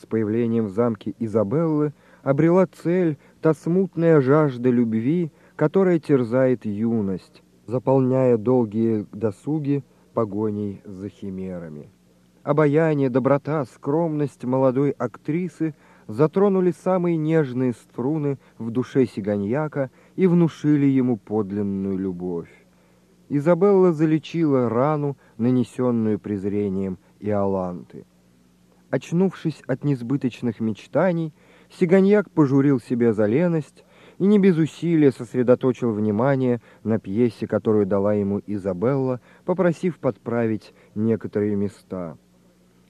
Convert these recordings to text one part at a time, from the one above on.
С появлением в замке Изабеллы обрела цель та смутная жажда любви, которая терзает юность, заполняя долгие досуги погоней за химерами. Обаяние, доброта, скромность молодой актрисы затронули самые нежные струны в душе сиганьяка и внушили ему подлинную любовь. Изабелла залечила рану, нанесенную презрением Иоланты. Очнувшись от несбыточных мечтаний, Сиганьяк пожурил себя за леность и не без усилия сосредоточил внимание на пьесе, которую дала ему Изабелла, попросив подправить некоторые места.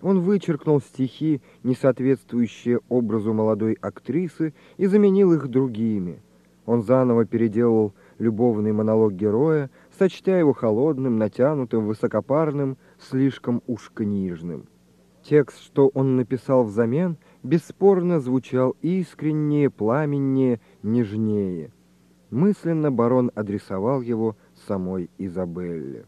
Он вычеркнул стихи, не соответствующие образу молодой актрисы, и заменил их другими. Он заново переделал любовный монолог героя, сочтя его холодным, натянутым, высокопарным, слишком уж книжным. Текст, что он написал взамен, бесспорно звучал искреннее, пламеннее, нежнее. Мысленно барон адресовал его самой Изабелле.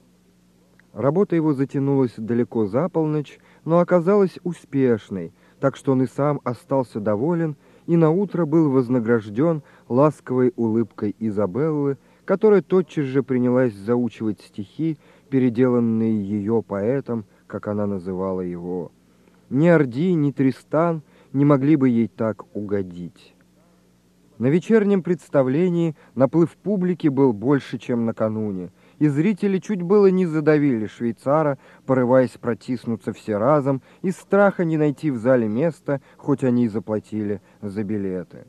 Работа его затянулась далеко за полночь, но оказалась успешной, так что он и сам остался доволен и наутро был вознагражден ласковой улыбкой Изабеллы, которая тотчас же принялась заучивать стихи, переделанные ее поэтом, как она называла его. Ни Орди, ни Тристан не могли бы ей так угодить. На вечернем представлении наплыв публики был больше, чем накануне, и зрители чуть было не задавили швейцара, порываясь протиснуться все разом, из страха не найти в зале места, хоть они и заплатили за билеты.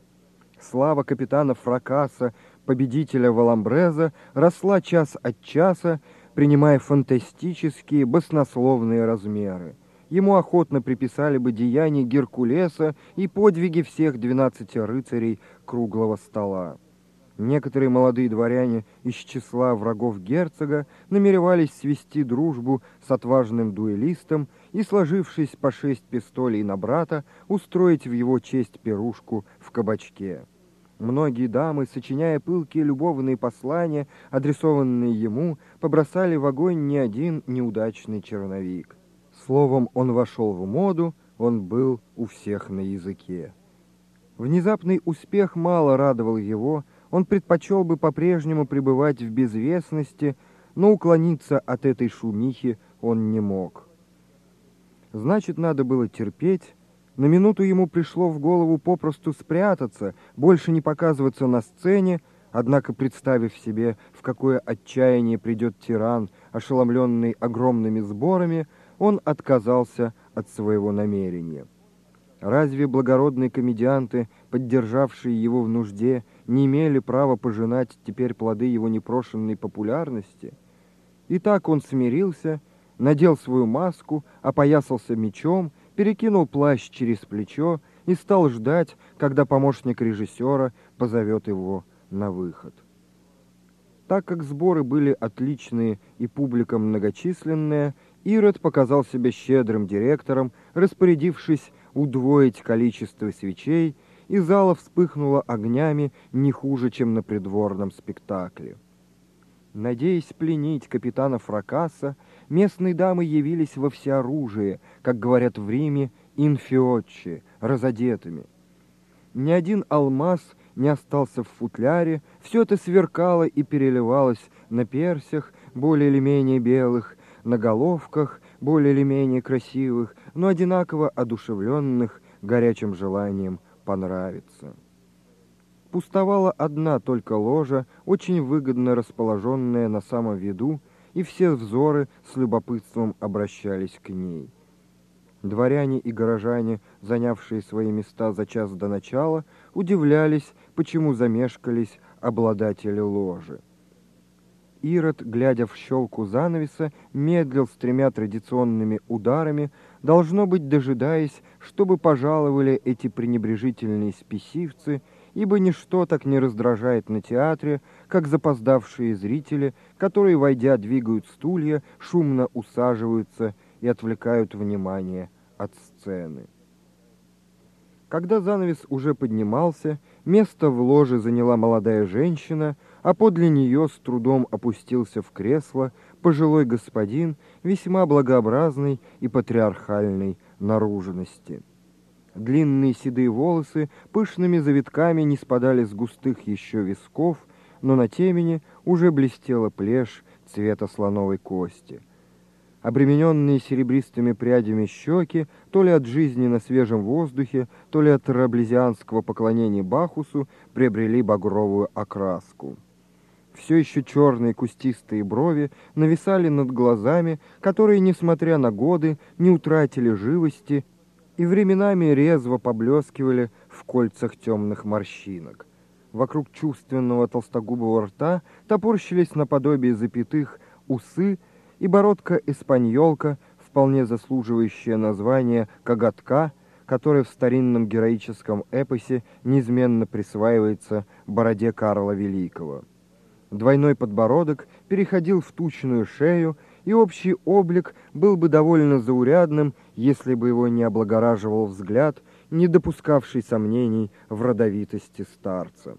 Слава капитана Фракаса победителя Валамбреза росла час от часа, принимая фантастические баснословные размеры. Ему охотно приписали бы деяния Геркулеса и подвиги всех двенадцати рыцарей круглого стола. Некоторые молодые дворяне из числа врагов герцога намеревались свести дружбу с отважным дуэлистом и, сложившись по шесть пистолей на брата, устроить в его честь пирушку в кабачке. Многие дамы, сочиняя пылкие любовные послания, адресованные ему, побросали в огонь не один неудачный черновик. Словом, он вошел в моду, он был у всех на языке. Внезапный успех мало радовал его, он предпочел бы по-прежнему пребывать в безвестности, но уклониться от этой шумихи он не мог. Значит, надо было терпеть, на минуту ему пришло в голову попросту спрятаться, больше не показываться на сцене, однако, представив себе, в какое отчаяние придет тиран, ошеломленный огромными сборами, он отказался от своего намерения. Разве благородные комедианты, поддержавшие его в нужде, не имели права пожинать теперь плоды его непрошенной популярности? И так он смирился, надел свою маску, опоясался мечом перекинул плащ через плечо и стал ждать, когда помощник режиссера позовет его на выход. Так как сборы были отличные и публика многочисленная, Ирод показал себя щедрым директором, распорядившись удвоить количество свечей, и зала вспыхнула огнями не хуже, чем на придворном спектакле. Надеясь пленить капитана Фракаса, местные дамы явились во всеоружие, как говорят в Риме, инфиотчи, разодетыми. Ни один алмаз не остался в футляре, все это сверкало и переливалось на персях, более или менее белых, на головках, более или менее красивых, но одинаково одушевленных горячим желанием понравиться пустовала одна только ложа, очень выгодно расположенная на самом виду, и все взоры с любопытством обращались к ней. Дворяне и горожане, занявшие свои места за час до начала, удивлялись, почему замешкались обладатели ложи. Ирод, глядя в щелку занавеса, медлил с тремя традиционными ударами, должно быть, дожидаясь, чтобы пожаловали эти пренебрежительные спесивцы – ибо ничто так не раздражает на театре, как запоздавшие зрители, которые, войдя, двигают стулья, шумно усаживаются и отвлекают внимание от сцены. Когда занавес уже поднимался, место в ложе заняла молодая женщина, а подле нее с трудом опустился в кресло пожилой господин весьма благообразной и патриархальной наружности. Длинные седые волосы пышными завитками не спадали с густых еще висков, но на темени уже блестела плешь цвета слоновой кости. Обремененные серебристыми прядями щеки, то ли от жизни на свежем воздухе, то ли от раблезианского поклонения Бахусу, приобрели багровую окраску. Все еще черные кустистые брови нависали над глазами, которые, несмотря на годы, не утратили живости и временами резво поблескивали в кольцах темных морщинок. Вокруг чувственного толстогубого рта топорщились наподобие запятых усы и бородка-эспаньолка, вполне заслуживающая название «коготка», которая в старинном героическом эпосе неизменно присваивается бороде Карла Великого. Двойной подбородок переходил в тучную шею, и общий облик был бы довольно заурядным, если бы его не облагораживал взгляд, не допускавший сомнений в родовитости старца.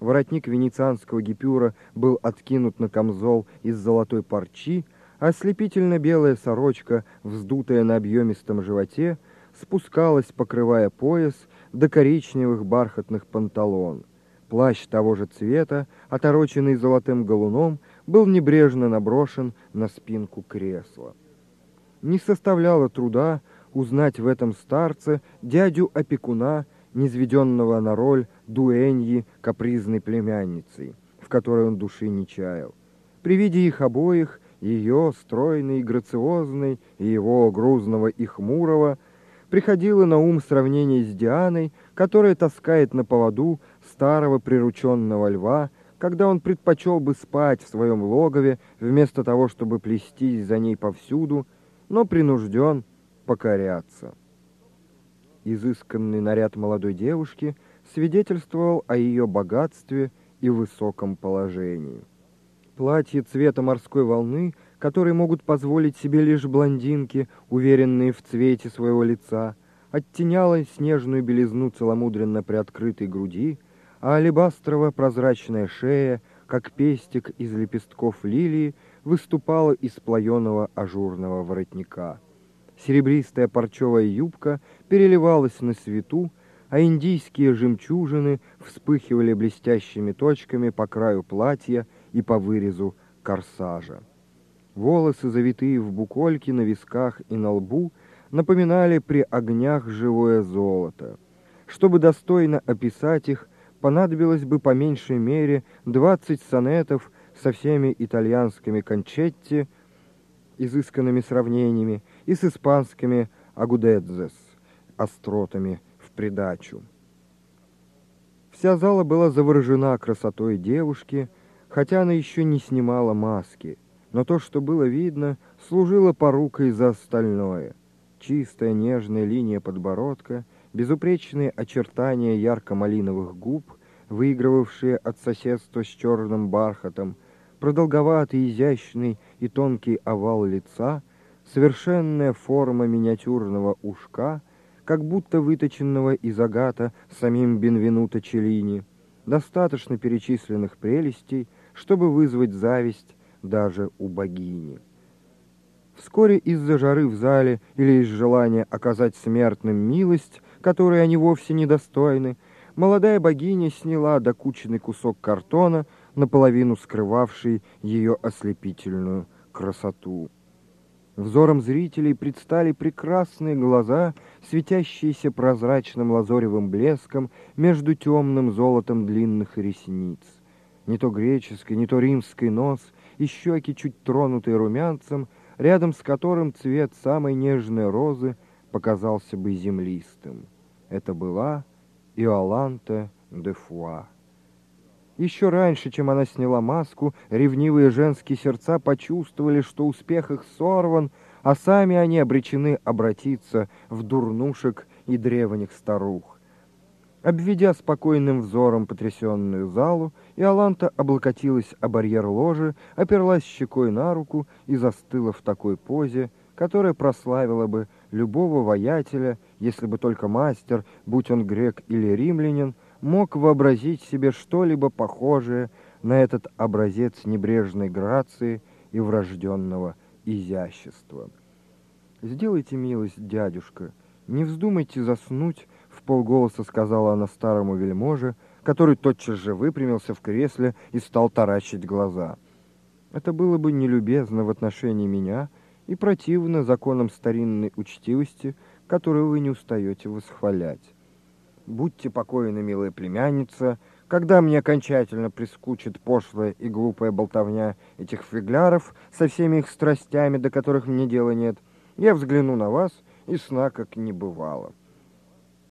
Воротник венецианского гипюра был откинут на камзол из золотой парчи, а ослепительно-белая сорочка, вздутая на объемистом животе, спускалась, покрывая пояс, до коричневых бархатных панталон. Плащ того же цвета, отороченный золотым галуном, был небрежно наброшен на спинку кресла. Не составляло труда узнать в этом старце дядю-опекуна, низведенного на роль дуэньи капризной племянницей, в которой он души не чаял. При виде их обоих, ее, стройной и грациозной, и его, грузного и хмурого, приходило на ум сравнение с Дианой, которая таскает на поводу старого прирученного льва, когда он предпочел бы спать в своем логове, вместо того, чтобы плестись за ней повсюду, но принужден покоряться. Изысканный наряд молодой девушки свидетельствовал о ее богатстве и высоком положении. Платье цвета морской волны, которые могут позволить себе лишь блондинки, уверенные в цвете своего лица, оттеняло снежную белизну целомудренно приоткрытой груди, а алебастрово прозрачная шея, как пестик из лепестков лилии, выступала из плаеного ажурного воротника. Серебристая парчевая юбка переливалась на свету, а индийские жемчужины вспыхивали блестящими точками по краю платья и по вырезу корсажа. Волосы, завитые в букольки на висках и на лбу, напоминали при огнях живое золото. Чтобы достойно описать их, понадобилось бы по меньшей мере 20 сонетов со всеми итальянскими кончетти, изысканными сравнениями, и с испанскими агудедзес, остротами в придачу. Вся зала была заворожена красотой девушки, хотя она еще не снимала маски, но то, что было видно, служило порукой за остальное. Чистая нежная линия подбородка, безупречные очертания ярко-малиновых губ, выигрывавшие от соседства с черным бархатом, продолговатый, изящный и тонкий овал лица, совершенная форма миниатюрного ушка, как будто выточенного из агата самим Бенвенуто Челлини, достаточно перечисленных прелестей, чтобы вызвать зависть даже у богини. Вскоре из-за жары в зале или из желания оказать смертным милость, которой они вовсе недостойны, молодая богиня сняла докученный кусок картона, наполовину скрывавший ее ослепительную красоту. Взором зрителей предстали прекрасные глаза, светящиеся прозрачным лазоревым блеском между темным золотом длинных ресниц. Не то греческий, не то римский нос и щеки, чуть тронутые румянцем, рядом с которым цвет самой нежной розы показался бы землистым. Это была Иоланта де Фуа. Еще раньше, чем она сняла маску, ревнивые женские сердца почувствовали, что успех их сорван, а сами они обречены обратиться в дурнушек и древних старух. Обведя спокойным взором потрясенную залу, Иоланта облокотилась о барьер ложи, оперлась щекой на руку и застыла в такой позе, которая прославила бы любого воятеля, если бы только мастер, будь он грек или римлянин, мог вообразить себе что-либо похожее на этот образец небрежной грации и врожденного изящества. «Сделайте милость, дядюшка, не вздумайте заснуть, полголоса сказала она старому вельможе, который тотчас же выпрямился в кресле и стал таращить глаза. Это было бы нелюбезно в отношении меня и противно законам старинной учтивости, которую вы не устаете восхвалять. Будьте покойны, милая племянница, когда мне окончательно прискучит пошлая и глупая болтовня этих фигляров со всеми их страстями, до которых мне дела нет, я взгляну на вас, и сна как не бывало.